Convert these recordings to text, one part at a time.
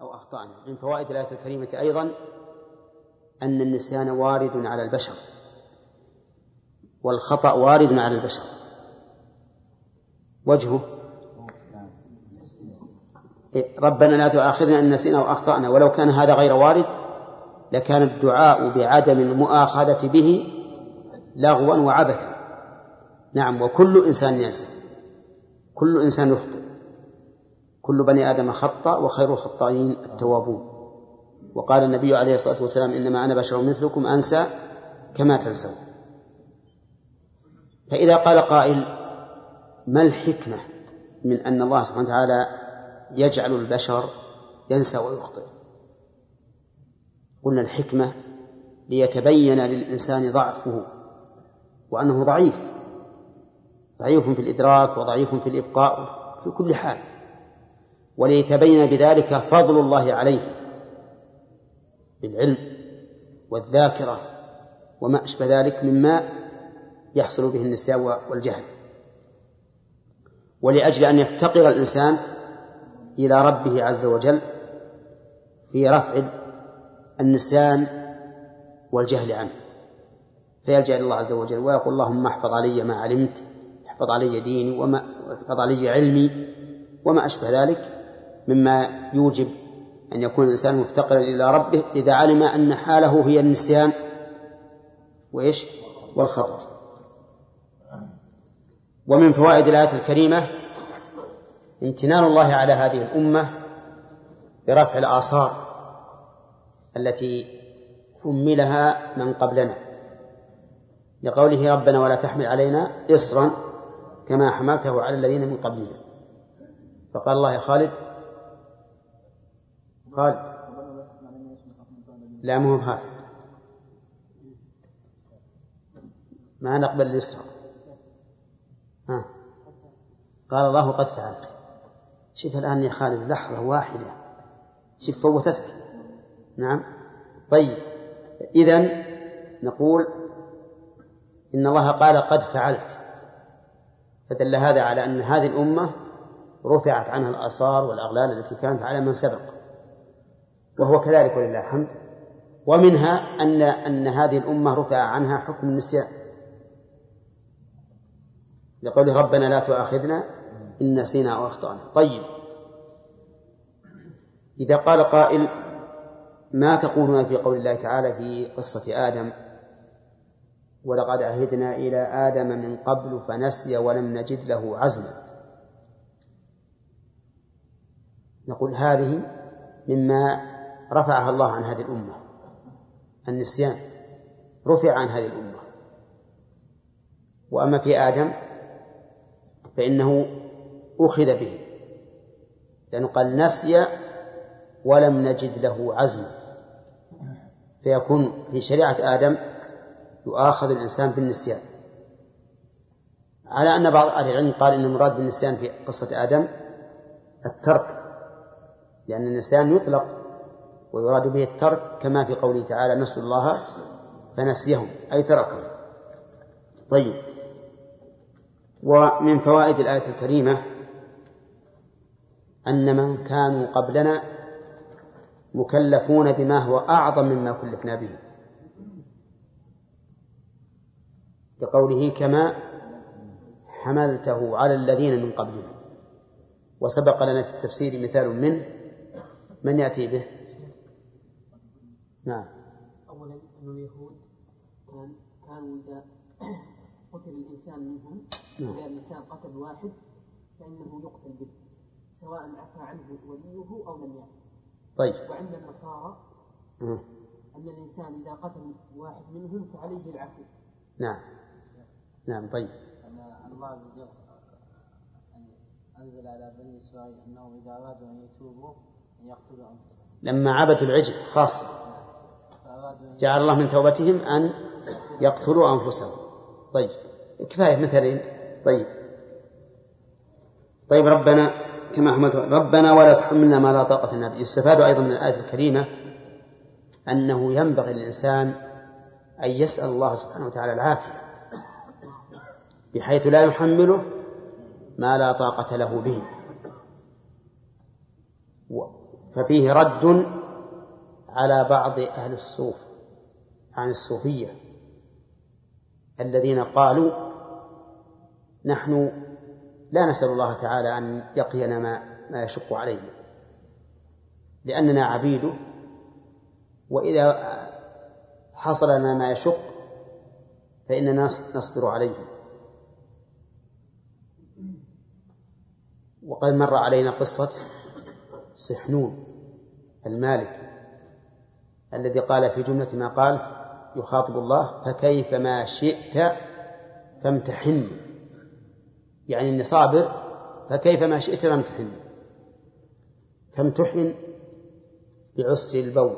أو أخطأنا. من فوائد الآية الكريمة أيضا أن النسيان وارد على البشر. والخطأ وارد على البشر. وجهه. ربنا لا تؤاخذنا إن نسينا أو أخطأنا. ولو كان هذا غير وارد لكان الدعاء بعدم المؤاخذة به لغوا وعبثا. نعم وكل إنسان ينسى. كل إنسان يخطئ. كل بني آدم خطأ وخير الخطائين التوابون. وقال النبي عليه الصلاة والسلام إنما أنا بشر مثلكم أنسى كما تنسون. فإذا قال قائل ما الحكمة من أن الله سبحانه وتعالى يجعل البشر ينسى ويخطئ؟ قلنا الحكمة ليتبين للإنسان ضعفه وأنه ضعيف. ضعيف في الإدراك وضعيف في الإبقاء في كل حال. وليتبين بذلك فضل الله عليه بالعلم والذاكرة وما أشبه ذلك مما يحصل به النسيان والجهل. ولأجل أن يفتقر الإنسان إلى ربه عز وجل في رفع النسيان والجهل عنه. فيلجأ إلى الله عز وجل ويقول اللهم احفظ علي ما علمت احفظ علي ديني وما احفظ علي علمي وما أشبه ذلك. مما يوجب أن يكون الإنسان مفتقرا إلى ربه إذا علم أن حاله هي النسيان وإيش؟ والخطأ. ومن فوائد الآية الكريمة امتنان الله على هذه الأمة برفع الآثار التي حملها من قبلنا. لقوله ربنا ولا تحمل علينا إصرا كما حملته على الذين من قبلنا. فقال الله يا خالد قال لا مهم هذا ما نقبل اليسرى. ها. قال الله قد فعلت. شوف الآن يا خالد لحظة واحدة. شوف فوتتك. نعم. طيب. إذا نقول إن الله قال قد فعلت. فدل هذا على أن هذه الأمة رفعت عنها الآثار والأغلال التي كانت على من سبق. وهو كذلك ولله الحمد. ومنها أن أن هذه الأمة رفع عنها حكم النسيان لقول ربنا لا تؤاخذنا إن نسينا أو أخطأنا. طيب. إذا قال قائل ما تقولون في قول الله تعالى في قصة آدم؟ ولقد عهدنا إلى آدم من قبل فنسي ولم نجد له عزما. نقول هذه مما رفعها الله عن هذه الأمة. النسيان. رفع عن هذه الأمة. وأما في آدم فإنه أخذ به. لأنه قال نسي ولم نجد له عزما. فيكون في شريعة آدم يؤاخذ الإنسان بالنسيان. على أن بعض أهل العلم قال إن المراد بالنسيان في قصة آدم الترك. لأن النسيان يطلق ويراد به الترك كما في قوله تعالى نسوا الله فنسيهم أي تركهم. طيب. ومن فوائد الآية الكريمة أن من كانوا قبلنا مكلفون بما هو أعظم مما كلفنا به. لقوله كما حملته على الذين من قبلهم وسبق لنا في التفسير مثال منه من يأتي به؟ نعم. أولا أن اليهود كان كانوا إذا قتل الإنسان منهم نعم. إذا الإنسان قتل واحد فإنه يقتل به سواء عفى عنه وليه أو لم يعفو طيب. وعند النصارى. أن الإنسان إذا قتل واحد منهم فعليه العفو. نعم. نعم طيب. أن الله عز وجل أنزل على بني إسرائيل أنهم إذا أرادوا أن يتوبوا أن يقتلوا أنفسهم. لما عبدوا العجل خاصة. جعل الله من توبتهم أن يقتلوا أنفسهم. طيب كفاية مثلين. طيب. طيب ربنا كما حملت ربنا ولا تحملنا ما لا طاقة لنا به. يستفاد أيضا من الآية الكريمة أنه ينبغي للإنسان أن يسأل الله سبحانه وتعالى العافية بحيث لا يحمله ما لا طاقة له به. ففيه رد على بعض أهل الصوف عن الصوفية الذين قالوا نحن لا نسأل الله تعالى أن يقينا ما ما يشق علينا لأننا عبيده وإذا حصل لنا ما يشق فإننا نصبر عليه. وقد مر علينا قصة سحنون المالك الذي قال في جملة ما قال يخاطب الله فكيف ما شئت فامتحني يعني إني صابر فكيف ما شئت فامتحني فامتحن بعسر البول.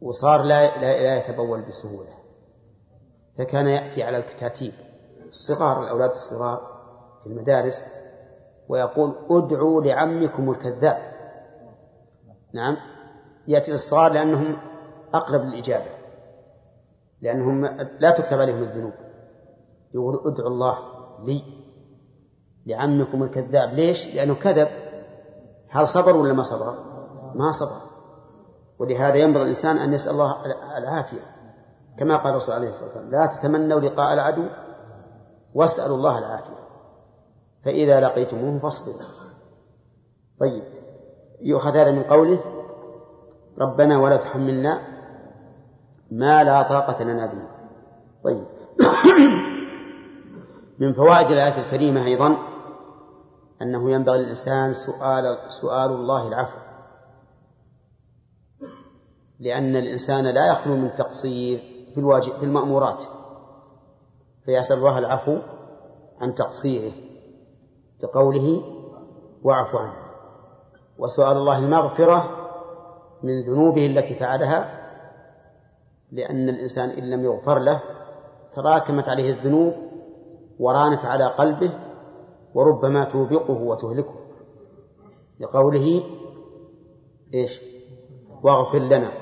وصار لا لا يتبول بسهولة. فكان يأتي على الكتاتيب الصغار الأولاد الصغار في المدارس ويقول ادعوا لعمكم الكذاب. نعم. يأتي للصغار لأنهم أقرب للإجابة لأنهم لا تكتب عليهم الذنوب. يقول ادعوا الله لي لعمكم الكذاب. ليش؟ لأنه كذب. هل صبر ولا ما صبر؟ ما صبر. ولهذا ينبغي الإنسان أن يسأل الله العافية. كما قال الرسول عليه الصلاة والسلام لا تتمنوا لقاء العدو واسألوا الله العافية. فإذا لقيتموه فاصبروا. طيب يؤخذ هذا من قوله ربنا ولا تحملنا ما لا طاقة لنا به. طيب. من فوائد الآية الكريمة أيضا أنه ينبغي للإنسان سؤال سؤال الله العفو. لأن الإنسان لا يخلو من تقصير في الواجب في المأمورات. فيسأل الله العفو عن تقصيره لقوله واعف عنه. وسؤال الله المغفرة من ذنوبه التي فعلها لأن الإنسان إن لم يغفر له تراكمت عليه الذنوب ورانت على قلبه وربما توبقه وتهلكه. لقوله إيش؟ واغفر لنا.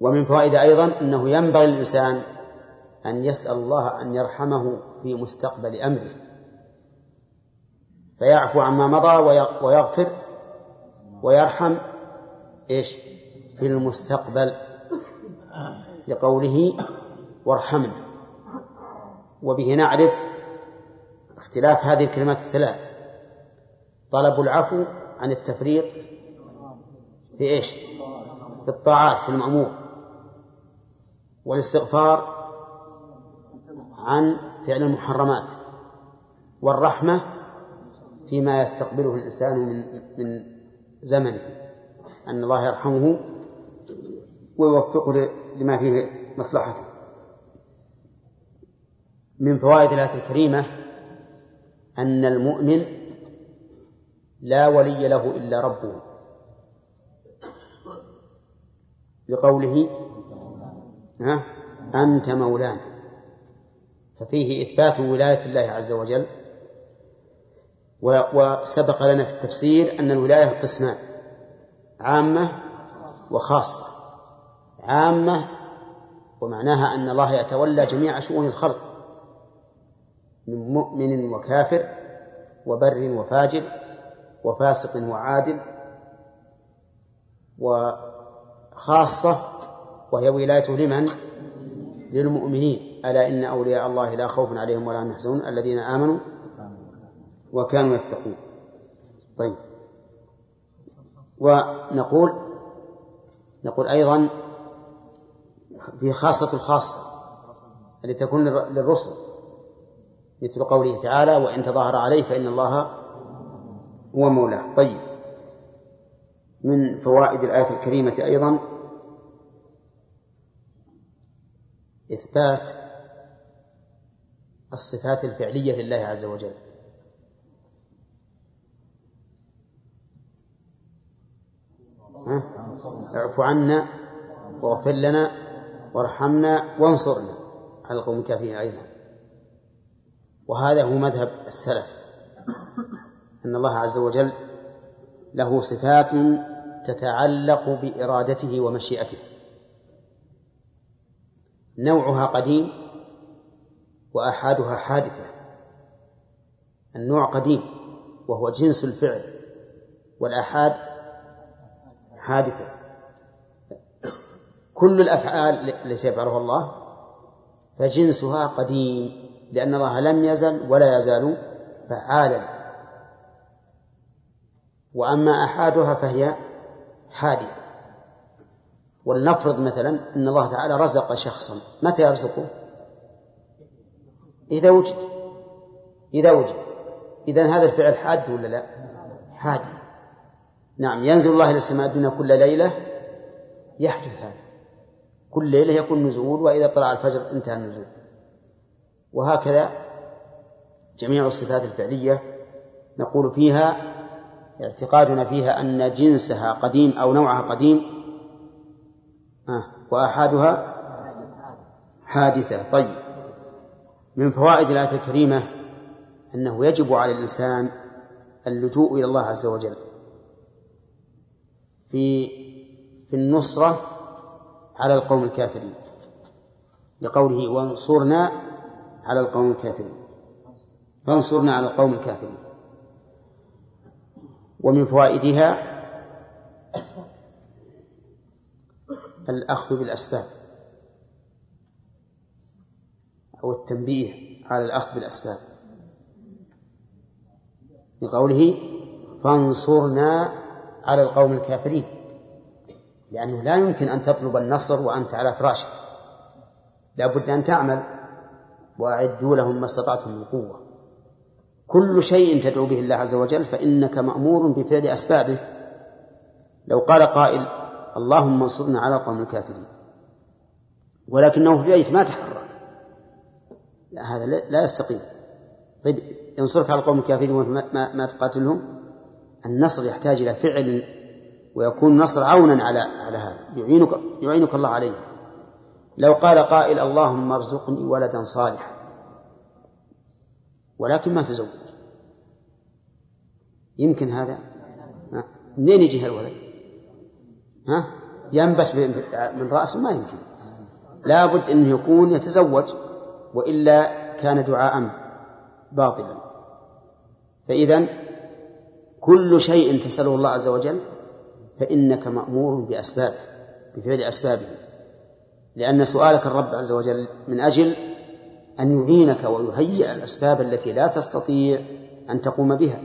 ومن فوائد أيضا أنه ينبغي للإنسان أن يسأل الله أن يرحمه في مستقبل أمره. فيعفو عما مضى ويغفر ويرحم إيش؟ في المستقبل. لقوله وارحمنا. وبه نعرف اختلاف هذه الكلمات الثلاث. طلب العفو عن التفريط في إيش؟ في الطاعات في المأمور. والاستغفار عن فعل المحرمات. والرحمة فيما يستقبله الإنسان من من زمنه. أن الله يرحمه ويوفقه لما فيه مصلحته. من فوائد الآية الكريمة أن المؤمن لا ولي له إلا ربه. بقوله ها؟ أنت مولانا. ففيه إثبات ولاية الله عز وجل. وسبق لنا في التفسير أن الولاية قسمان. عامة وخاصة. عامة ومعناها أن الله يتولى جميع شؤون الخلق. من مؤمن وكافر وبر وفاجر وفاسق وعادل وخاصة وهي ولايته لمن؟ للمؤمنين. ألا إن أولياء الله لا خوف عليهم ولا هم يحزنون؟ الذين آمنوا وكانوا يتقون. طيب. ونقول نقول أيضا في خاصة الخاصة التي تكون للرسل مثل قوله تعالى وإن تظاهر عليه فإن الله هو مولاه. طيب. من فوائد الآية الكريمة أيضا إثبات الصفات الفعلية لله عز وجل. اعف عنا واغفر لنا وارحمنا وانصرنا. على القوم الكافرين أيضا وهذا هو مذهب السلف. أن الله عز وجل له صفات تتعلق بإرادته ومشيئته. نوعها قديم وآحادها حادثة. النوع قديم وهو جنس الفعل والآحاد حادثة. كل الأفعال التي يفعلها الله فجنسها قديم لأن الله لم يزل ولا يزال فعالا. وأما أحادها فهي حادثة. ولنفرض مثلا أن الله تعالى رزق شخصا. متى يرزقه؟ إذا وجد. إذا وجد. إذا هذا الفعل حاد ولا لا؟ حادث. نعم ينزل الله إلى السماء الدنيا كل ليلة يحدث هذا. كل ليلة يكون نزول وإذا طلع الفجر انتهى النزول. وهكذا جميع الصفات الفعلية نقول فيها اعتقادنا فيها أن جنسها قديم أو نوعها قديم آه وآحادها حادثة. طيب. من فوائد الآية الكريمة أنه يجب على الإنسان اللجوء إلى الله عز وجل. في في النصرة على القوم الكافرين. لقوله وانصرنا على القوم الكافرين. فانصرنا على القوم الكافرين. ومن فوائدها الأخذ بالأسباب. أو التنبيه على الأخذ بالأسباب. لقوله فانصرنا على القوم الكافرين لأنه لا يمكن أن تطلب النصر وأنت على فراشك. لا بد أن تعمل وأعدوا لهم ما استطعتم من قوة. كل شيء تدعو به الله عز وجل فإنك مأمور بفعل أسبابه. لو قال قائل اللهم انصرنا على القوم الكافرين. ولكنه في بيت ما تحرك. لا هذا لا يستقيم. طيب ينصرك على القوم الكافرين وما ما, ما تقاتلهم؟ النصر يحتاج إلى فعل ويكون النصر عونا على على هذا. يعينك يعينك الله عليه. لو قال قائل اللهم ارزقني ولدا صالحا. ولكن ما تزوج. يمكن هذا؟ منين يجي الولد؟ ها؟ ينبت من رأسه؟ ما يمكن. لابد أنه يكون يتزوج وإلا كان دعاء باطلا. فإذا كل شيء تسأله الله عز وجل فإنك مأمور بأسبابه بفعل أسبابه. لأن سؤالك الرب عز وجل من أجل أن يعينك ويهيئ الأسباب التي لا تستطيع أن تقوم بها.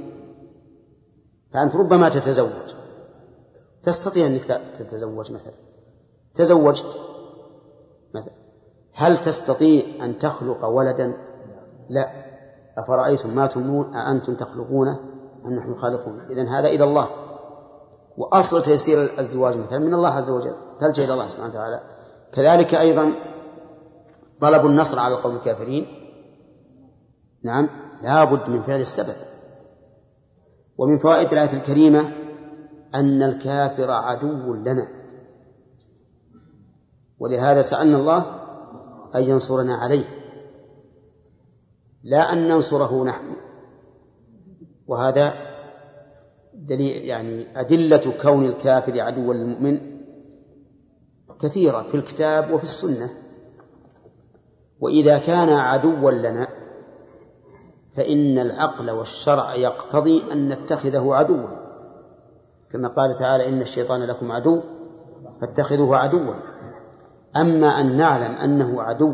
فأنت ربما تتزوج. تستطيع أنك تتزوج مثلا. تزوجت مثلا. هل تستطيع أن تخلق ولدا؟ لا. أفرأيتم ما تمنون؟ أأنتم تخلقونه أم نحن خالقون إذن هذا إلى الله. وأصل تيسير الزواج مثلا من الله عز وجل. تلجأ إلى الله سبحانه وتعالى. كذلك أيضا طلب النصر على القوم الكافرين. نعم. لا بد من فعل السبب. ومن فوائد الآية الكريمة أن الكافر عدو لنا. ولهذا سألنا الله أن ينصرنا عليه. لا أن ننصره نحن. وهذا دليل يعني أدلة كون الكافر عدوا للمؤمن كثيرة في الكتاب وفي السنة. وإذا كان عدوا لنا فإن العقل والشرع يقتضي أن نتخذه عدوا. كما قال تعالى إن الشيطان لكم عدو فاتخذوه عدوا. أما أن نعلم أنه عدو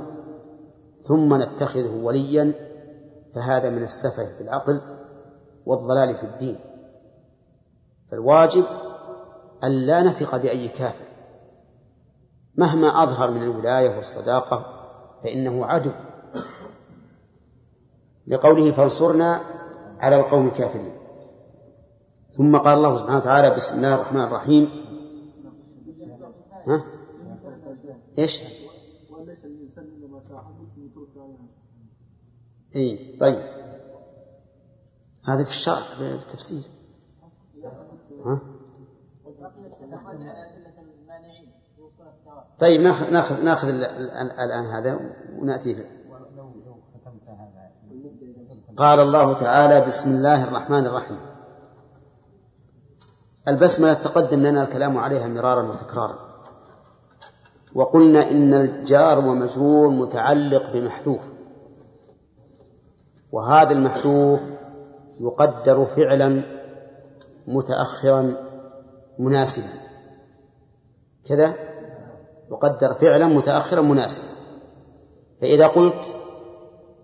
ثم نتخذه وليا فهذا من السفه في العقل. والضلال في الدين. فالواجب أن لا نثق بأي كافر. مهما أظهر من الولاية والصداقة فإنه عدو. لقوله فانصرنا على القوم الكافرين. ثم قال الله سبحانه وتعالى بسم الله الرحمن الرحيم. ها؟ إيش؟ اي طيب. هذا في الشرع في التفسير. ها؟ طيب ناخذ ناخذ ناخذ الآن هذا ونأتي قال الله تعالى بسم الله الرحمن الرحيم. البسملة تقدم لنا الكلام عليها مرارا وتكرارا. وقلنا إن الجار ومجرور متعلق بمحذوف. وهذا المحذوف يقدر فعلا متأخرا مناسبا. كذا؟ يقدر فعلا متأخرا مناسبا. فإذا قلت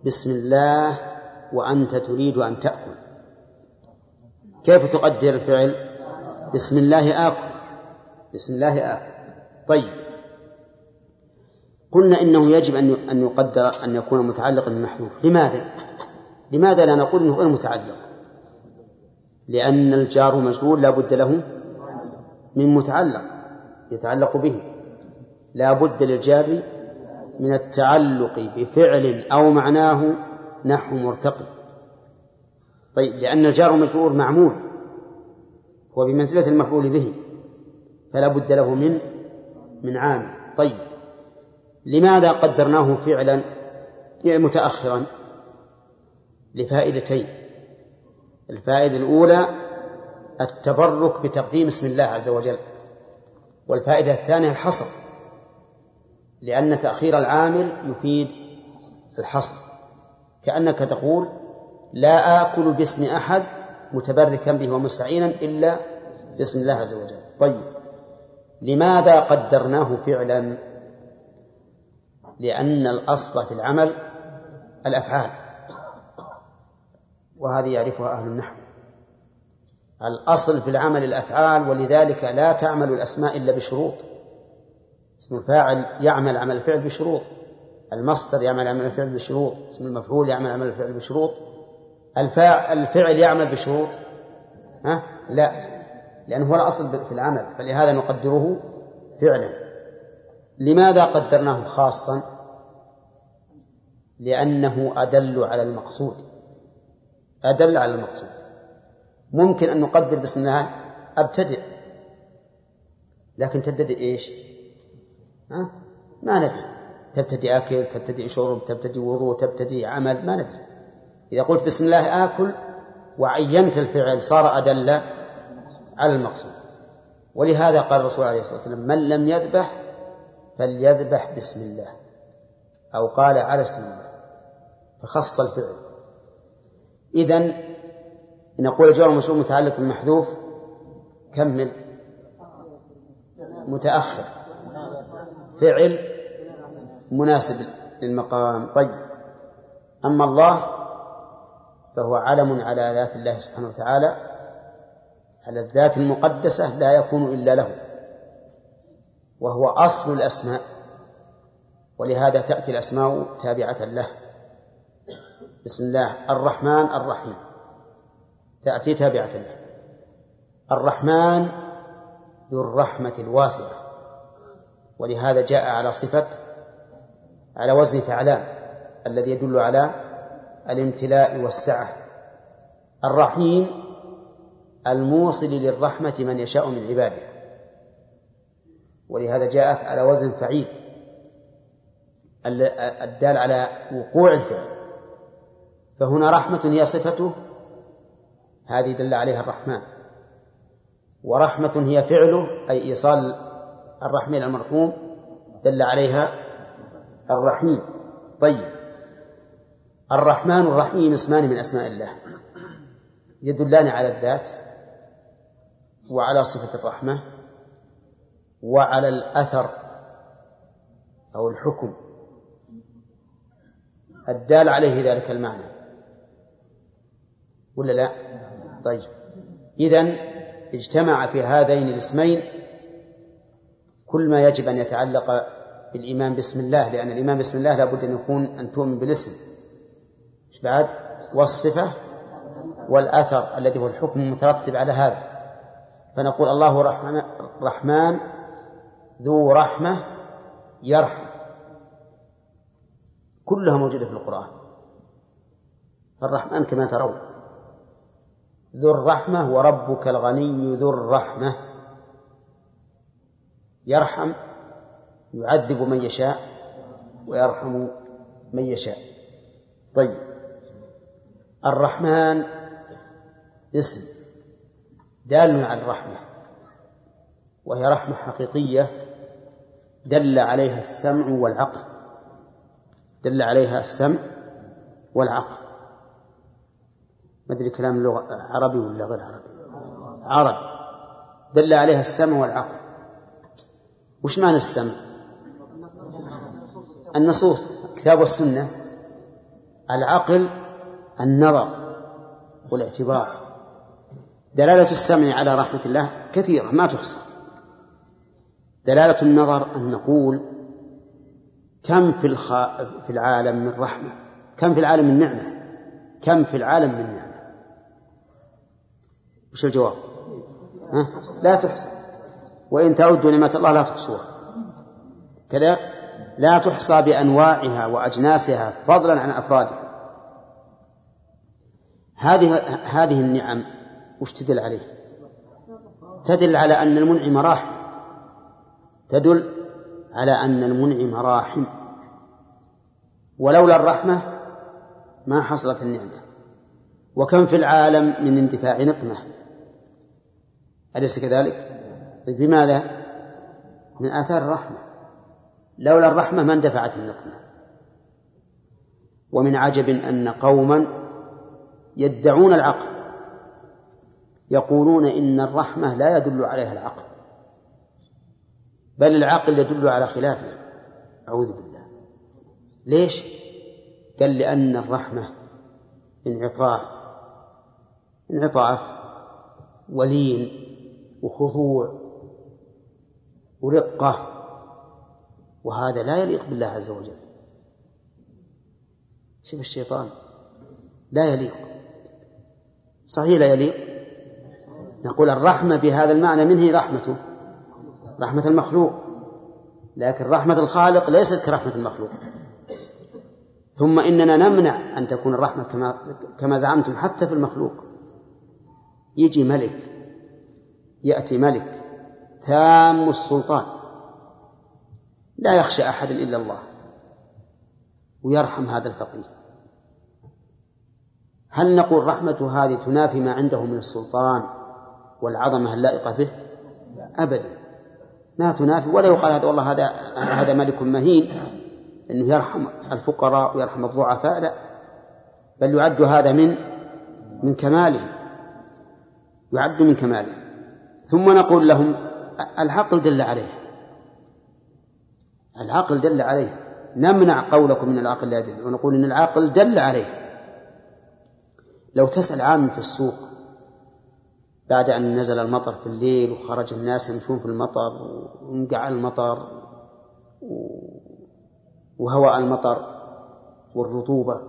بسم الله وأنت تريد أن تأكل كيف تقدر الفعل؟ بسم الله آكل. بسم الله آكل. طيب. قلنا إنه يجب أن أن يقدر أن يكون متعلقا بالمحذوف. لماذا؟ لماذا لا نقول إنه غير متعلق؟ لأن الجار مجرور لا بد له من متعلق يتعلق به. لا بد للجار من التعلق بفعل أو معناه نحو مرتقي طيب لأن الجار المجرور معمول هو بمنزلة المفعول به فلا بد له من من عامل طيب لماذا قدرناه فعلا متأخرا؟ لفائدتين. الفائدة الأولى التبرك بتقديم اسم الله عز وجل والفائدة الثانية الحصر لأن تأخير العامل يفيد الحصر. كأنك تقول لا آكل باسم أحد متبركا به ومستعينا إلا باسم الله عز وجل. طيب لماذا قدرناه فعلا؟ لأن الأصل في العمل الأفعال. وهذه يعرفها أهل النحو. الأصل في العمل الأفعال ولذلك لا تعمل الأسماء إلا بشروط. اسم الفاعل يعمل عمل الفعل بشروط. المصدر يعمل عمل الفعل بشروط. اسم المفعول يعمل عمل الفعل بشروط. الفاعل الفعل يعمل بشروط. ها؟ لا. لأنه هو الأصل في العمل. فلهذا نقدره فعلا. لماذا قدرناه خاصا؟ لأنه أدل على المقصود. أدل على المقصود. ممكن أن نقدر بسم الله أبتدئ. لكن تبتدئ إيش؟ ها؟ ما ندري. تبتدئ أكل تبتدئ شرب تبتدئ وضوء تبتدئ عمل ما ندري. إذا قلت بسم الله آكل وعينت الفعل صار أدل على المقصود. ولهذا قال الرسول عليه الصلاة والسلام من لم يذبح فليذبح بسم الله. أو قال على اسم الله. فخص الفعل. إذن نقول الجواب المشروع متعلق بالمحذوف كمل. متأخر. فعل مناسب للمقام. طيب. أما الله فهو علم على ذات الله سبحانه وتعالى على الذات المقدسة لا يكون إلا له وهو أصل الأسماء ولهذا تأتي الأسماء تابعة له. بسم الله. الرحمن الرحيم. تأتي تابعة له. الرحمن ذو الرحمة الواسعة. ولهذا جاء على صفة على وزن فعلان الذي يدل على الامتلاء والسعة. الرحيم الموصل للرحمة من يشاء من عباده. ولهذا جاءت على وزن فعيل. الدال على وقوع الفعل. فهنا رحمة هي صفته. هذه دل عليها الرحمن. ورحمة هي فعله أي إيصال الرحمة إلى المرحوم دل عليها الرحيم. طيب. الرحمن الرحيم اسمان من أسماء الله. يدلان على الذات وعلى صفة الرحمة وعلى الأثر أو الحكم. الدال عليه ذلك المعنى. ولا لا؟ طيب. إذن اجتمع في هذين الاسمين كل ما يجب أن يتعلق بالإيمان باسم الله لأن الإيمان باسم الله لابد أن يكون أن تؤمن بالاسم. بعد؟ والصفة والأثر الذي هو الحكم المترتب على هذا. فنقول الله رحمن ذو رحمة يرحم. كلها موجودة في القرآن. الرحمن كما ترون. ذو الرحمة وربك الغني ذو الرحمة. يرحم يعذب من يشاء ويرحم من يشاء. طيب. الرحمن اسم دال على الرحمة وهي رحمة حقيقية دل عليها السمع والعقل. دل عليها السمع والعقل. ما أدري كلام لغة عربي ولا غير عربي. عرض دل عليها السمع والعقل. وش معنى السمع؟ النصوص الكتاب والسنة. العقل النظر والاعتبار. دلالة السمع على رحمة الله كثيرة ما تحصى دلالة النظر أن نقول كم في الخ... في العالم من رحمة كم في العالم من نعمة كم في العالم من نعمة. وش الجواب؟ ها؟ لا تحصى وإن تعدوا نعمة الله لا تحصوها. كذا؟ لا تحصى بأنواعها وأجناسها فضلا عن أفرادها. هذه هذه النعم وش تدل عليه؟ تدل على أن المنعم راحم. تدل على أن المنعم راحم. ولولا الرحمة ما حصلت النعمة. وكم في العالم من اندفاع نقمة؟ أليس كذلك؟ طيب بماذا؟ من آثار الرحمة لولا الرحمة ما اندفعت النقمة ومن عجب أن قوما يدعون العقل يقولون إن الرحمة لا يدل عليها العقل بل العقل يدل على خلافه أعوذ بالله ليش؟ قال لأن الرحمة انعطاف انعطاف ولين وخضوع ورقة وهذا لا يليق بالله عز وجل. شوف الشيطان لا يليق. صحيح لا يليق؟ نقول الرحمة بهذا المعنى من هي رحمته؟ رحمة المخلوق. لكن رحمة الخالق ليست كرحمة المخلوق. ثم إننا نمنع أن تكون الرحمة كما كما زعمتم حتى في المخلوق. يجي ملك يأتي ملك تام السلطان. لا يخشى أحد إلا الله ويرحم هذا الفقير. هل نقول رحمة هذه تنافي ما عنده من السلطان والعظمة اللائقة به؟ أبدا. ما تنافي ولا يقال هذا والله هذا هذا ملك مهين إنه يرحم الفقراء ويرحم الضعفاء لا. بل يعد هذا من من كماله. يعد من كماله. ثم نقول لهم العقل دل عليه. العقل دل عليه. نمنع قولكم من العقل لا يدل. ونقول إن العقل دل عليه. لو تسأل عام في السوق بعد أن نزل المطر في الليل وخرج الناس يمشون في المطر وانقع المطر وهواء المطر والرطوبة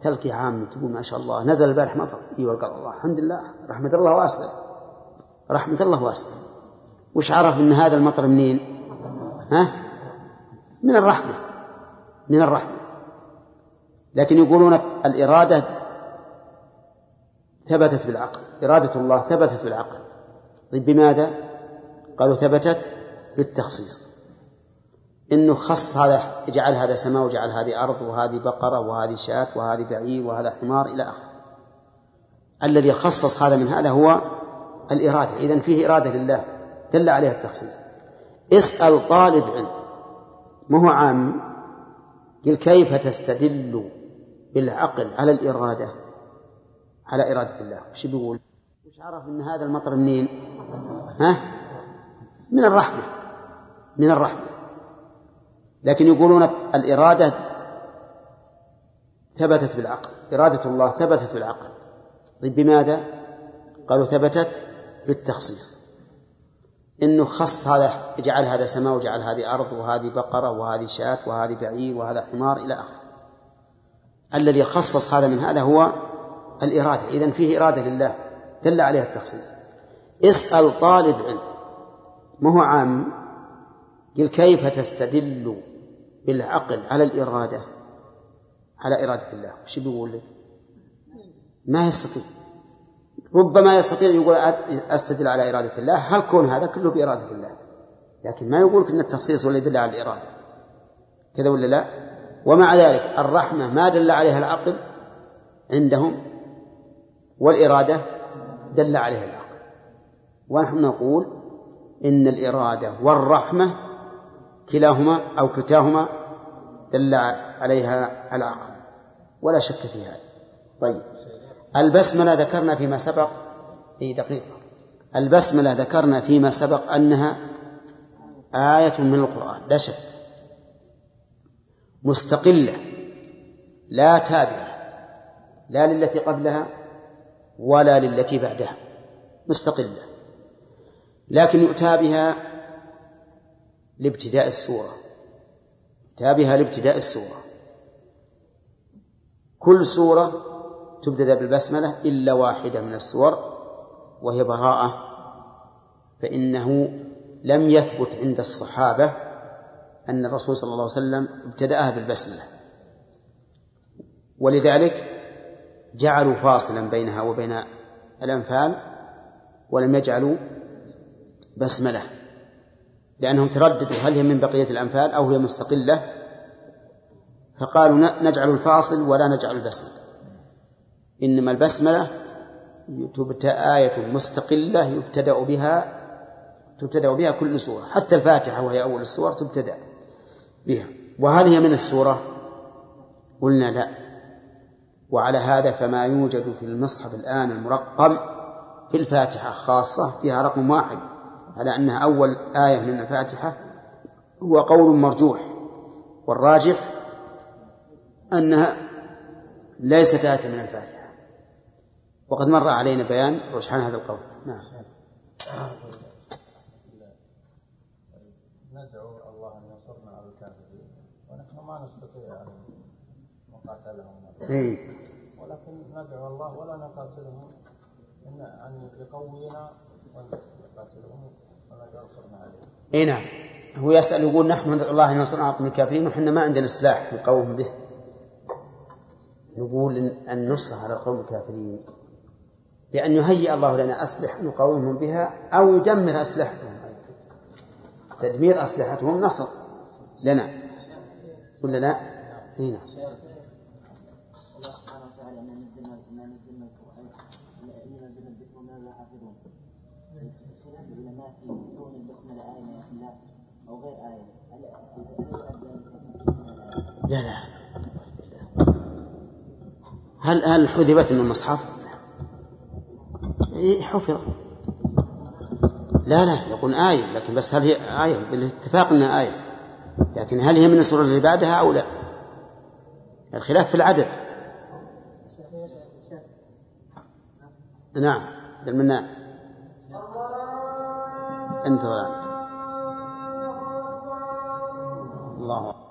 تلقي عام تقول ما شاء الله نزل البارح مطر. أيوه قال الله. الحمد لله. رحمة الله واسعة. رحمة الله واسعة. وش عرف إن هذا المطر منين؟ ها؟ من الرحمة. من الرحمة. لكن يقولون الإرادة ثبتت بالعقل. إرادة الله ثبتت بالعقل. طيب بماذا؟ قالوا ثبتت بالتخصيص. إنه خص هذا اجعل هذا سماء وجعل هذه أرض وهذه بقرة وهذه شاة وهذه بعير وهذا حمار إلى آخره. الذي خصص هذا من هذا هو الإرادة. إذن فيه إرادة لله. دل عليها التخصيص. اسأل طالب علم. ما هو عام؟ قل كيف تستدل بالعقل على الإرادة؟ على إرادة الله. وش بيقول وش عرف أن هذا المطر منين؟ ها؟ من الرحمة. من الرحمة. لكن يقولون الإرادة ثبتت بالعقل. إرادة الله ثبتت بالعقل. طيب بماذا؟ قالوا ثبتت بالتخصيص. إنه خص هذا اجعل هذا سماء وجعل هذه أرض وهذه بقرة وهذه شاة وهذه بعير وهذا حمار إلى آخره. الذي خصص هذا من هذا هو الإرادة. إذن فيه إرادة لله دل عليها التخصيص. اسأل طالب علم ما هو عام؟ قل كيف تستدل بالعقل على الإرادة؟ على إرادة الله. وش بيقول لك؟ ما يستطيع. ربما يستطيع يقول أستدل على إرادة الله هل كون هذا كله بإرادة الله؟ لكن ما يقول أن التخصيص هو اللي يدل على الإرادة. كذا ولا لا؟ ومع ذلك الرحمة ما دل عليها العقل عندهم والإرادة دل عليها العقل. ونحن نقول إن الإرادة والرحمة كلاهما أو كلتاهما دل عليها العقل ولا شك في هذا. طيب. البسملة ذكرنا فيما سبق. في دقيقة البسملة ذكرنا فيما سبق أنها آية من القرآن. لا شك. مستقلة. لا تابعة. لا للتي قبلها ولا للتي بعدها. مستقلة. لكن يؤتى بها لابتداء السورة. يؤتى بها لابتداء السورة. كل سورة تبتدأ بالبسملة إلا واحدة من السور وهي براءة فإنه لم يثبت عند الصحابة أن الرسول صلى الله عليه وسلم ابتدأها بالبسملة. ولذلك جعلوا فاصلا بينها وبين الأنفال ولم يجعلوا بسملة لأنهم ترددوا هل هي من بقية الأنفال أو هي مستقلة فقالوا نجعل الفاصل ولا نجعل البسملة. إنما البسملة آية مستقلة يبتدأ بها تبتدأ بها كل سورة حتى الفاتحة وهي أول السور تبتدأ بها. وهل هي من السورة؟ قلنا لا. وعلى هذا فما يوجد في المصحف الآن المرقم في الفاتحة خاصة فيها رقم واحد على أنها أول آية من الفاتحة هو قول مرجوح. والراجح أنها ليست آية من الفاتحة. وقد مر علينا بيان رجحان هذا القول. نعم. ندعو الله أن ينصرنا على الكافرين. ونحن ما نستطيع أن نقاتلهم. إيه. ولكن ندعو الله ولا نقاتلهم. إن أن يقوينا ونقاتلهم ولا ينصرنا عليهم. اي نعم. هو يسأل يقول نحن ندعو الله أن ينصرنا على الكافرين وحنا ما عندنا سلاح نقوم به. نقول النصرة على القوم الكافرين. بأن يهيئ الله لنا أسلحة نقاومهم بها أو يدمر أسلحتهم تدمير أسلحتهم نصر لنا ولا لا؟ هنا وما لا؟ لا لا هل هل حذفت من المصحف؟ إيه حفظ لا لا يقول آية لكن بس هل هي آية بالاتفاق أنها آية لكن هل هي من السورة اللي بعدها أو لا؟ الخلاف في العدد نعم انتظر أنت. الله أكبر.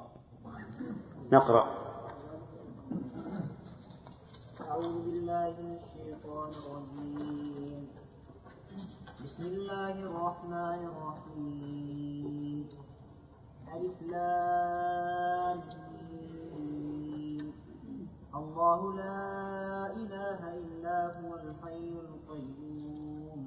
نقرأ أعوذ بالله من الشيطان الرجيم بسم الله الرحمن الرحيم. ألف. الله لا إله إلا هو الحي القيوم.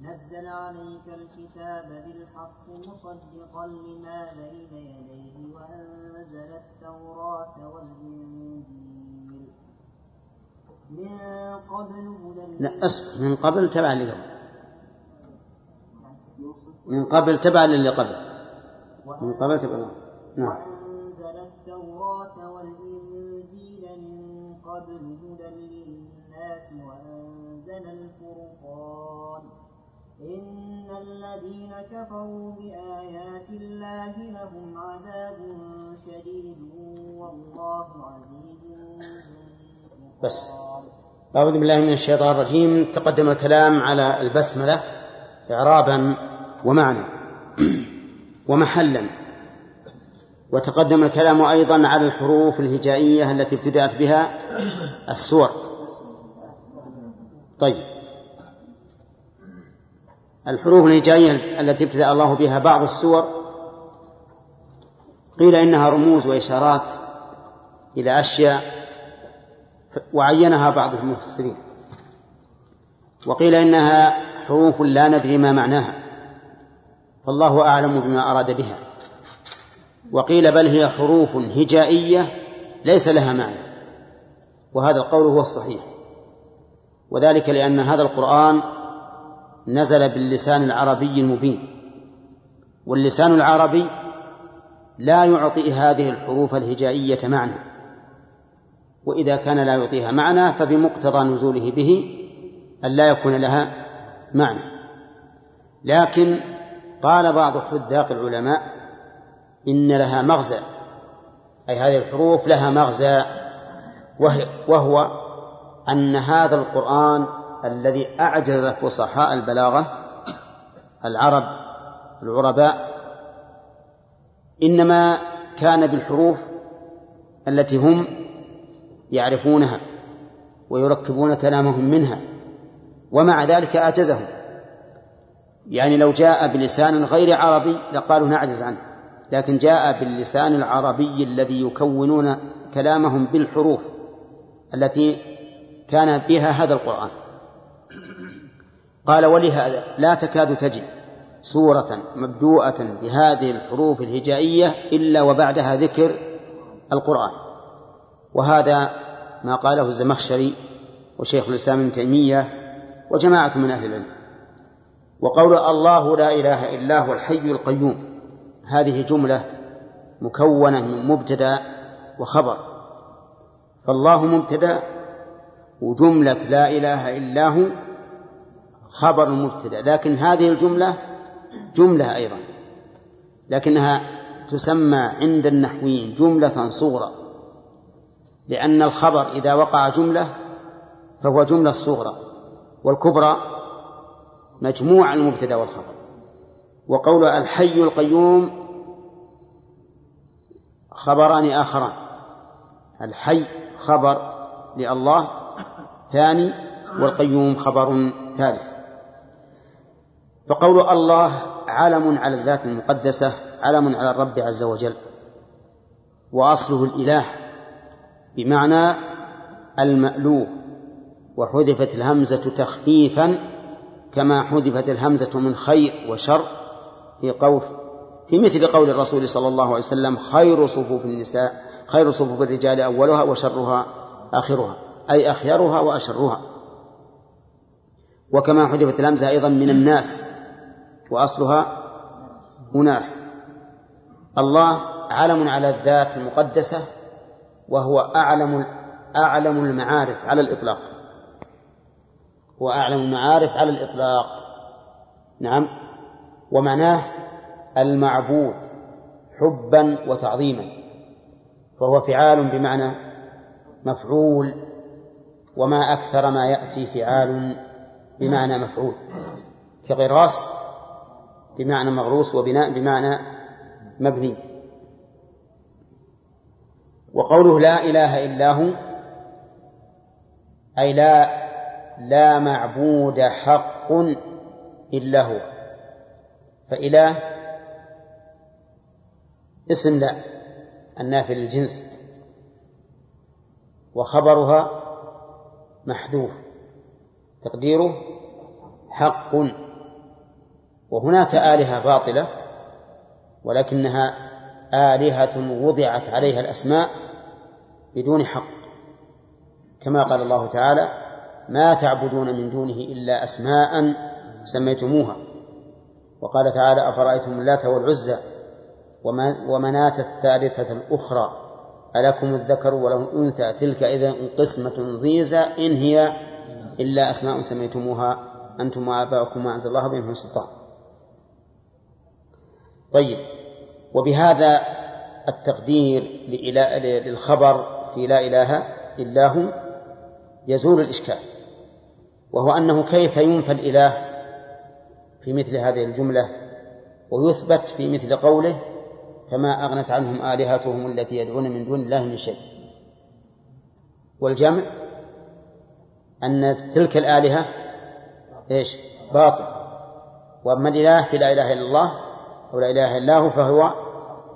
نزل عليك الكتاب بالحق مصدقا لما بين يديه وأنزل التوراة والإنجيل. من قبل هدى لا اصبر من قبل تبع اللي قبل من قبل تبع للي قبل. من قبل تبع نعم. وأنزل التوراة والإنجيل من قبل هدى للناس وأنزل الفرقان. إن الذين كفروا بآيات الله لهم عذاب شديد والله عزيز بس. أعوذ بالله من الشيطان الرجيم. تقدم الكلام على البسملة إعرابا ومعنى. ومحلا. وتقدم الكلام أيضا على الحروف الهجائية التي ابتدأت بها السور. طيب. الحروف الهجائية التي ابتدأ الله بها بعض السور. قيل إنها رموز وإشارات إلى أشياء وعينها بعض المفسرين. وقيل إنها حروف لا ندري ما معناها. فالله أعلم بما أراد بها. وقيل بل هي حروف هجائية ليس لها معنى. وهذا القول هو الصحيح. وذلك لأن هذا القرآن نزل باللسان العربي المبين. واللسان العربي لا يعطي هذه الحروف الهجائية معنى. وإذا كان لا يعطيها معنى فبمقتضى نزوله به أن لا يكون لها معنى. لكن قال بعض حذاق العلماء إن لها مغزى أي هذه الحروف لها مغزى وهو أن هذا القرآن الذي أعجز فصحاء البلاغة العرب العرباء إنما كان بالحروف التي هم يعرفونها ويركبون كلامهم منها ومع ذلك أعجزهم. يعني لو جاء بلسان غير عربي لقالوا نعجز عنه. لكن جاء باللسان العربي الذي يكونون كلامهم بالحروف التي كان بها هذا القرآن. قال ولهذا لا تكاد تجد سورة مبدوءة بهذه الحروف الهجائية إلا وبعدها ذكر القرآن. وهذا ما قاله الزمخشري وشيخ الإسلام ابن تيمية وجماعة من أهل العلم. وقول الله لا إله إلا هو الحي القيوم. هذه جملة مكونة من مبتدأ وخبر. فالله مبتدأ وجملة لا إله إلا هو خبر المبتدأ لكن هذه الجملة جملة أيضا. لكنها تسمى عند النحويين جملة صغرى. لأن الخبر إذا وقع جملة فهو جملة صغرى والكبرى مجموع المبتدأ والخبر. وقول الحي القيوم خبران آخران. الحي خبر لله ثاني والقيوم خبر ثالث. فقول الله علم على الذات المقدسة علم على الرب عز وجل. وأصله الإله بمعنى المألوه. وحذفت الهمزة تخفيفا كما حذفت الهمزة من خير وشر في قول في مثل قول الرسول صلى الله عليه وسلم خير صفوف النساء خير صفوف الرجال أولها وشرها آخرها أي أخيرها وأشرها. وكما حذفت الهمزة أيضا من الناس وأصلها أناس. الله علم على الذات المقدسة وهو أعلم أعلم المعارف على الإطلاق. هو أعلم المعارف على الإطلاق. نعم. ومعناه المعبود حبا وتعظيما فهو فعال بمعنى مفعول وما أكثر ما يأتي فعال بمعنى مفعول. كغراس بمعنى مغروس وبناء بمعنى مبني. وقوله لا إله إلا هو أي لا لا معبود حق إلا هو. فإله اسم لا النافي للجنس. وخبرها محذوف. تقديره حق. وهناك آلهة باطلة ولكنها آلهة وضعت عليها الأسماء بدون حق كما قال الله تعالى ما تعبدون من دونه إلا أسماء سميتموها. وقال تعالى أفرأيتم اللات والعزى ومناة الثالثة الأخرى ألكم الذكر وله الأنثى. تلك إذا قسمة ضيزى إن هي إلا أسماء سميتموها. أنتم وآباؤكم ما أنزل الله بهم من سلطان. طيب وبهذا التقدير للخبر في لا إله إلا هو يزول الإشكال. وهو أنه كيف ينفى الإله في مثل هذه الجملة ويثبت في مثل قوله فما أغنت عنهم آلهتهم التي يدعون من دون الله من شيء. والجمع أن تلك الآلهة إيش؟ باطل. وأما الإله في لا إله إلا الله أو لا إله إلا هو فهو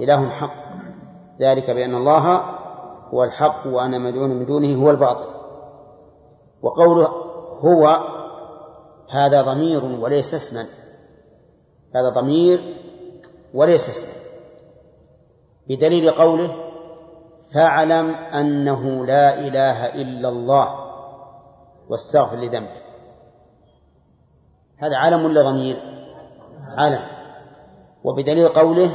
إله حق. ذلك بأن الله هو الحق وأنا مدعون من دونه هو الباطل. وقوله هو هذا ضمير وليس اسما. هذا ضمير وليس اسما. بدليل قوله فاعلم أنه لا إله إلا الله واستغفر لذنبك هذا علم ولا ضمير؟ علم وبدليل قوله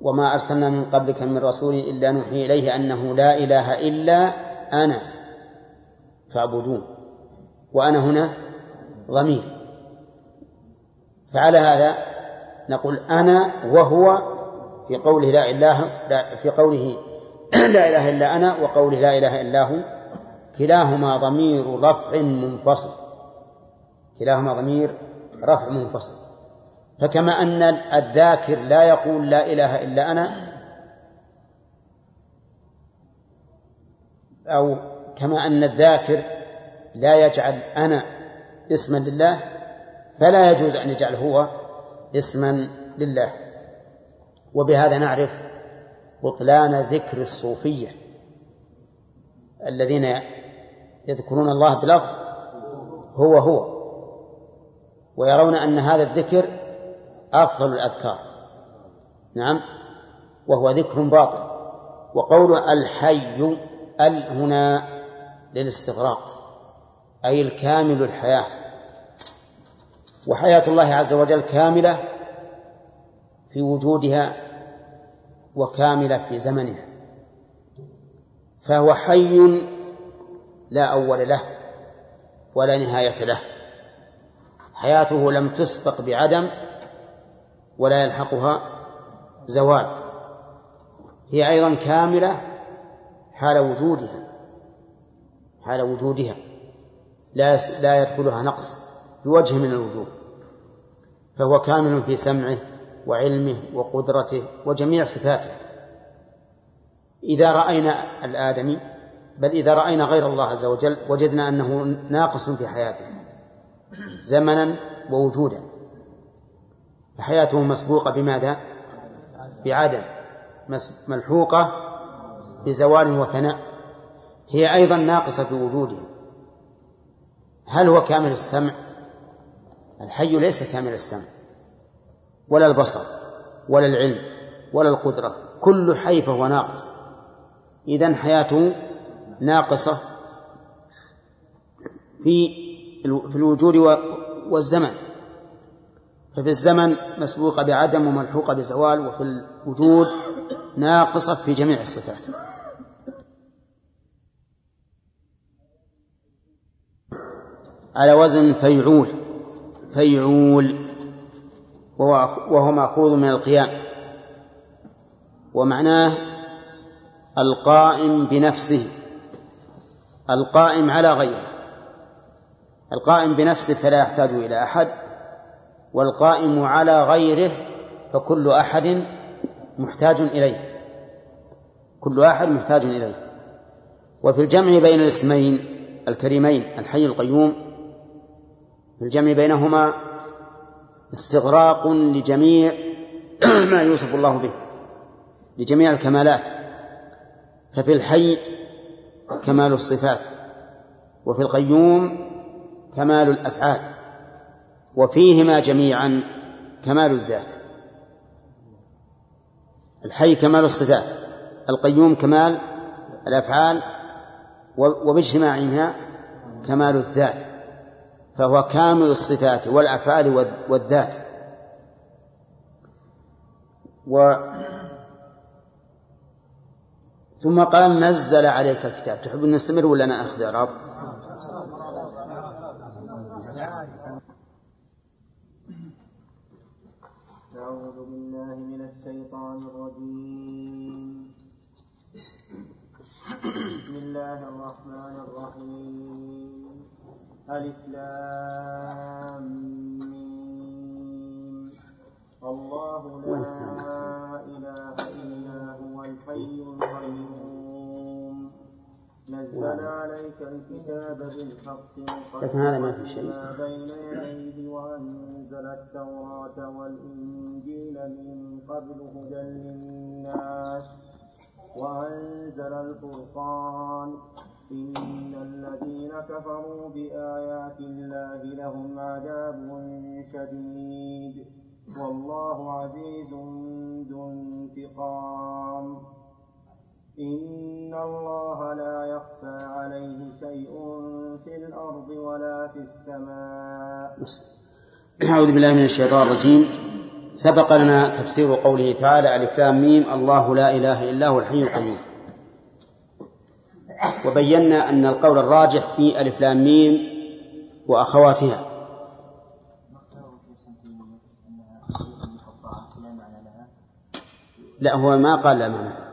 وما أرسلنا من قبلك من رسول إلا نوحي إليه أنه لا إله إلا أنا فاعبدون. وأنا هنا ضمير. فعلى هذا نقول أنا وهو في قوله لا إله لا في قوله لا إله إلا أنا وقوله لا إله إلا هو كلاهما ضمير رفع منفصل. كلاهما ضمير رفع منفصل. فكما أن الذاكر لا يقول لا إله إلا أنا أو كما أن الذاكر لا يجعل أنا اسما لله فلا يجوز أن يجعل هو اسما لله. وبهذا نعرف بطلان ذكر الصوفية الذين يذكرون الله بلفظ هو هو ويرون أن هذا الذكر أفضل الأذكار. نعم وهو ذكر باطل وقول الحي ال هنا للاستغراق. أي الكامل الحياة. وحياة الله عز وجل كاملة في وجودها وكاملة في زمنها. فهو حي لا أول له ولا نهاية له. حياته لم تسبق بعدم ولا يلحقها زوال. هي أيضا كاملة حال وجودها حال وجودها. لا لا يدخلها نقص بوجه من الوجوه فهو كامل في سمعه وعلمه وقدرته وجميع صفاته. إذا رأينا الآدمي بل إذا رأينا غير الله عز وجل وجدنا أنه ناقص في حياته زمنا ووجودا. فحياته مسبوقة بماذا؟ بعدم. ملحوقة بزوال وفناء. هي أيضا ناقصة في وجوده. هل هو كامل السمع؟ الحي ليس كامل السمع. ولا البصر ولا العلم ولا القدرة. كل حي فهو ناقص. إذن حياته ناقصة في في الوجود والزمن. ففي الزمن مسبوقة بعدم وملحوقة بزوال وفي الوجود ناقصة في جميع الصفات. على وزن فيعول فيعول وهو مأخوذ من القيام. ومعناه القائم بنفسه القائم على غيره. القائم بنفسه فلا يحتاج إلى أحد والقائم على غيره فكل أحد محتاج إليه. كل أحد محتاج إليه. وفي الجمع بين الاسمين الكريمين الحي القيوم الجمع بينهما استغراق لجميع ما يوصف الله به لجميع الكمالات ففي الحي كمال الصفات وفي القيوم كمال الأفعال وفيهما جميعا كمال الذات. الحي كمال الصفات القيوم كمال الأفعال وباجتماعها كمال الذات. فهو كامل الصفات والأفعال والذات. و ثم قال نزل عليك الكتاب. تحب أن نستمر ولا نأخذ إعراب؟ أعوذ بالله من الشيطان الرجيم. بسم الله الرحمن الرحيم. ألف لام الله لا إله إلا هو الحي القيوم. نزل عليك الكتاب بالحق لكن هذا ما في شيء. ما بين يديه وأنزل التوراة والإنجيل من قبل هدى للناس. وأنزل الفرقان. إن الذين كفروا بآيات الله لهم عذاب شديد والله عزيز ذو انتقام إن الله لا يخفى عليه شيء في الأرض ولا في السماء أعوذ بالله من الشيطان الرجيم. سبق لنا تفسير قوله تعالى ألف ميم الله لا إله إلا هو الحي القيوم. وبينا أن القول الراجح في ألف لام ميم وأخواتها. لا هو ما قال لا معنى.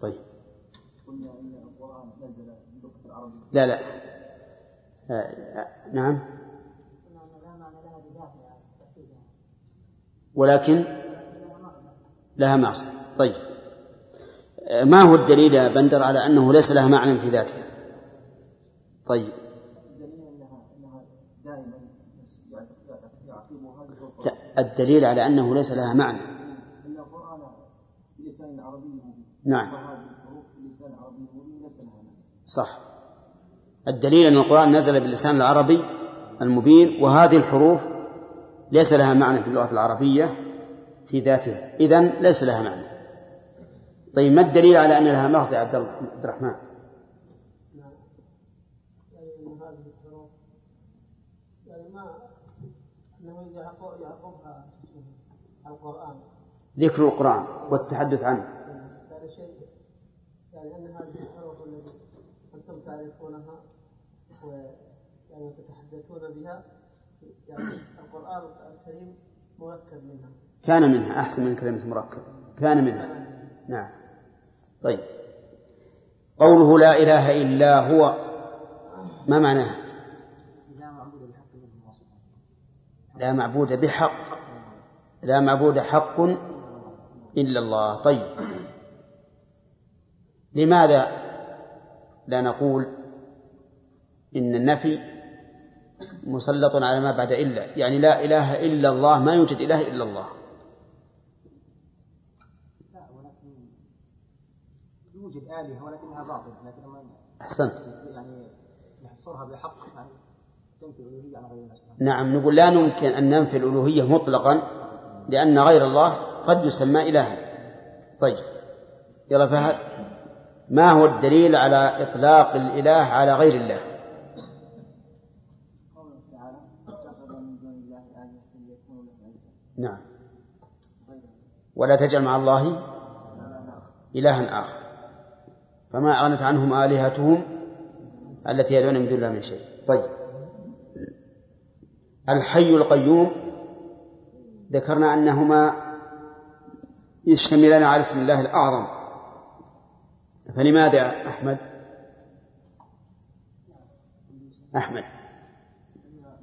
طيب. لا لا. نعم. لها بداخلها ولكن لها معنى طيب. آه، ما هو الدليل يا بندر على أنه ليس لها معنى في ذاتها؟ طيب. الدليل على أنه ليس لها معنى. نعم. وهذه الدليل أن القرآن نزل باللسان العربي المبين وهذه الحروف ليس لها معنى في اللغة العربية في ذاتها. إذن ليس لها معنى. طيب ما الدليل على أن لها مغزى يا عبد الرحمن؟ ذكر القرآن والتحدث عنه. يعني شيء يعني ان هذه الحروف التي أنتم تعرفونها ويعني تتحدثون بها يعني القرآن الكريم مركب منها. كان منها أحسن من كلمة مركب كان منها. نعم. طيب. قوله لا إله إلا هو ما معناه لا معبود بحق. لا معبود حق إلا الله. طيب. لماذا لا نقول إن النفي مسلط على ما بعد إلا يعني لا إله إلا الله ما يوجد إله إلا الله. لا ولكن يوجد آلهة ولكنها باطلة لكن أحسنت. يعني يحصرها بحق يعني تنفي الألوهية غير الله نعم نقول لا يمكن أن ننفي الألوهية مطلقا لأن غير الله قد يسمى إلها. طيب يلا فهد ما هو الدليل على إطلاق الإله على غير الله قوله تعالى اتخذ من دون الله آلهة ليكونوا له عزا نعم. ولا تجعل مع الله إلها آخر. فما أغنت عنهم آلهتهم التي يدعون من دون الله من شيء. طيب. الحي القيوم ذكرنا أنهما يشتملان على اسم الله الأعظم. فلماذا أحمد؟ أحمد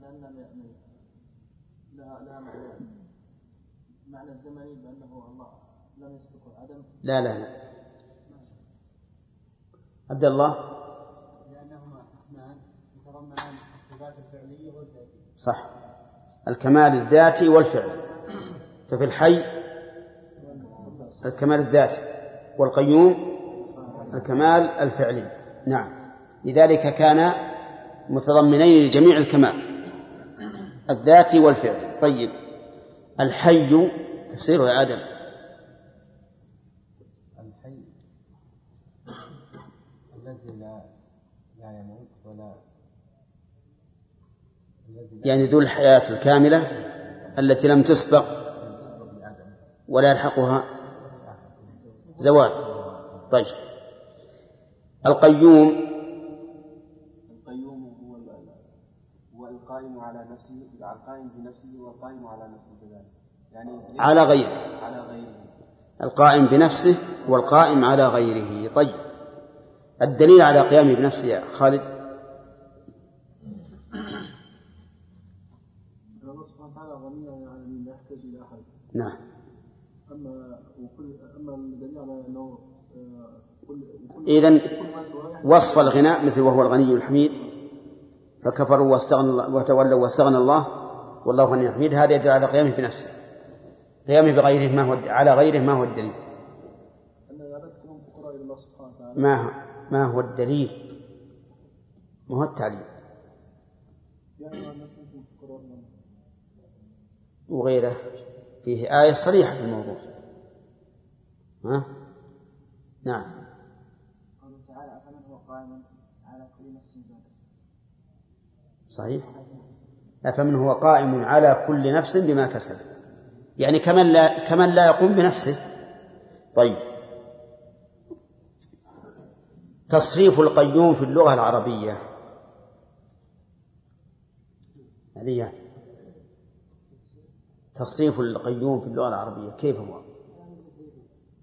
لأن لها لها معنى معنى الزمني بأنه الله لم يسبقه عدم لا لا لا. عبد الله. لأنهما اسمان يتضمنان الصفات الفعلية والذاتية. صح. الكمال الذاتي والفعلي ففي الحي الكمال الذاتي والقيوم الكمال الفعلي. نعم. لذلك كان متضمنين لجميع الكمال. الذاتي والفعلي طيب. الحي تفسيره يا آدم الحي الذي لا لا يموت ولا الذي لا يعني ذو الحياة الكاملة التي لم تسبق ولا يلحقها زوال. طيب. القيوم. القيوم هو هو القائم على نفسه القائم بنفسه والقائم على نفسه كذلك. يعني على غيره. على غيره. القائم بنفسه والقائم على غيره. طيب. الدليل على قيامه بنفسه يا خالد الله سبحانه وتعالى غني عن العالمين لا يحتاج إلى أحد نعم. أما وكل أما الدليل على أنه آه، ما سواه وصف الغناء مثل وهو الغني الحميد. فكفروا واستغنى وتولوا واستغنى الله. والله غني حميد. هذا يدل على قيامه بنفسه. قيامه بغيره ما هو على غيره ما هو الدليل. ما هو ما هو الدليل؟ ما هو التعليل. يعني وغيره. فيه آية صريحة في الموضوع. ها؟ نعم. قوله تعالى أفمن هو قائم على كل نفس صحيح. أفمن هو قائم على كل نفس بما كسب. يعني كمن لا كمن لا يقوم بنفسه. طيب. تصريف القيوم في اللغة العربية. عليا تصريف القيوم في اللغة العربية كيف هو؟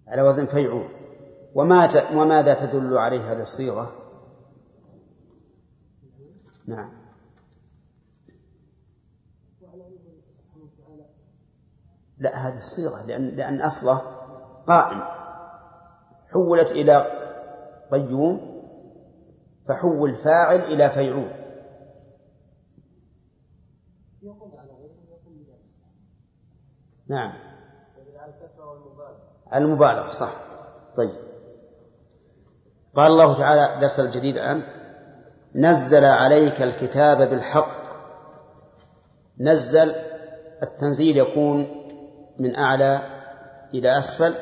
على وزن فيعول وما وماذا تدل عليه هذه الصيغة؟ نعم لا هذه الصيغة لأن لأن أصله قائم حولت إلى قيوم فحول فاعل إلى فيعول نعم. المبالغة. صح. طيب. قال الله تعالى درس الجديد الآن نزل عليك الكتاب بالحق. نزل التنزيل يكون من أعلى إلى أسفل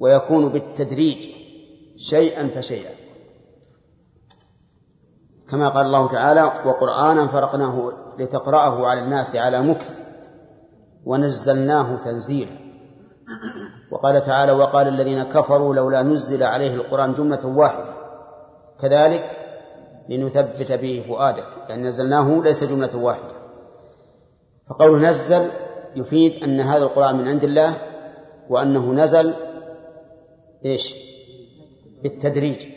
ويكون بالتدريج شيئا فشيئا. كما قال الله تعالى وقرآنا فرقناه لتقرأه على الناس على مكث. ونزلناه تنزيلا. وقال تعالى وقال الذين كفروا لولا نزل عليه القرآن جملة واحدة. كذلك لنثبت به فؤادك. يعني نزلناه ليس جملة واحدة. فقوله نزل يفيد أن هذا القرآن من عند الله وأنه نزل إيش؟ بالتدريج.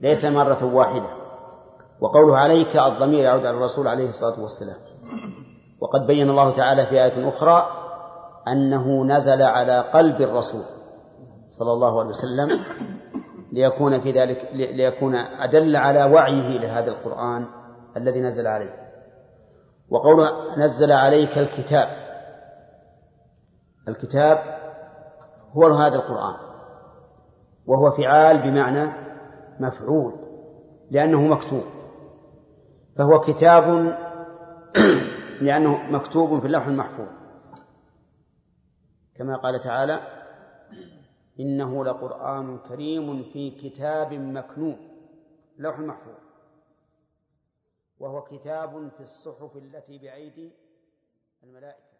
ليس مرة واحدة. وقوله عليك الضمير يعود على الرسول عليه الصلاة والسلام. وقد بين الله تعالى في آية أخرى أنه نزل على قلب الرسول صلى الله عليه وسلم ليكون في ذلك ليكون أدل على وعيه لهذا القرآن الذي نزل عليه. وقوله نزل عليك الكتاب الكتاب هو هذا القرآن وهو فعال بمعنى مفعول لأنه مكتوب فهو كتاب لأنه مكتوب في اللوح المحفوظ. كما قال تعالى إنه لقرآن كريم في كتاب مكنون. لوح المحفوظ وهو كتاب في الصحف التي بأيدي الملائكة.